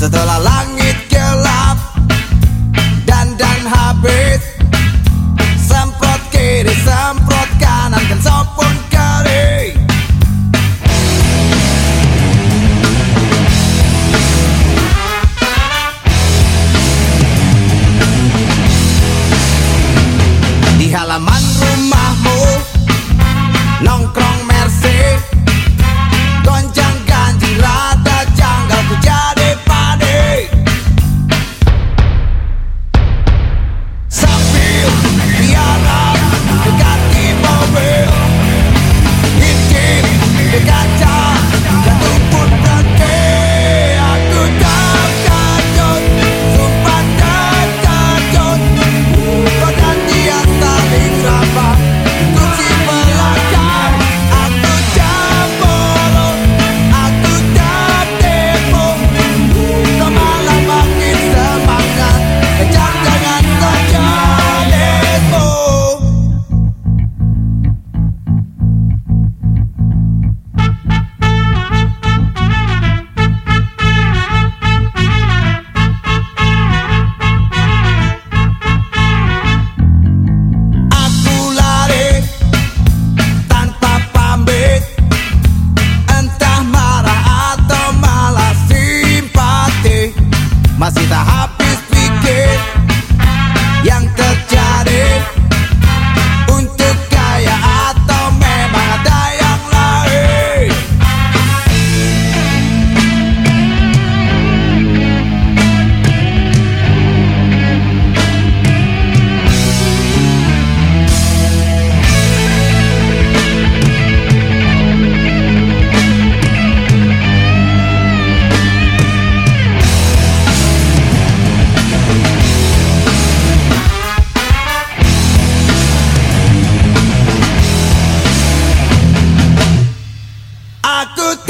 是的啦啦 Happy weekend. good